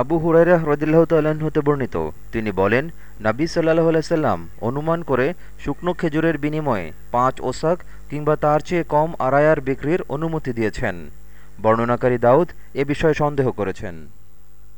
আবু হুরাইরা হ্রদিল্লাহ তাল্লাহ্ন হতে বর্ণিত। তিনি বলেন, নাবী সাল্লাহ আলাইসাল্লাম অনুমান করে শুকনো খেজুরের বিনিময়ে পাঁচ ওসাক কিংবা তার চেয়ে কম আড়ায়ার বিক্রির অনুমতি দিয়েছেন। বর্ণনাকারী দাউদ এ বিষয়ে সন্দেহ করেছেন।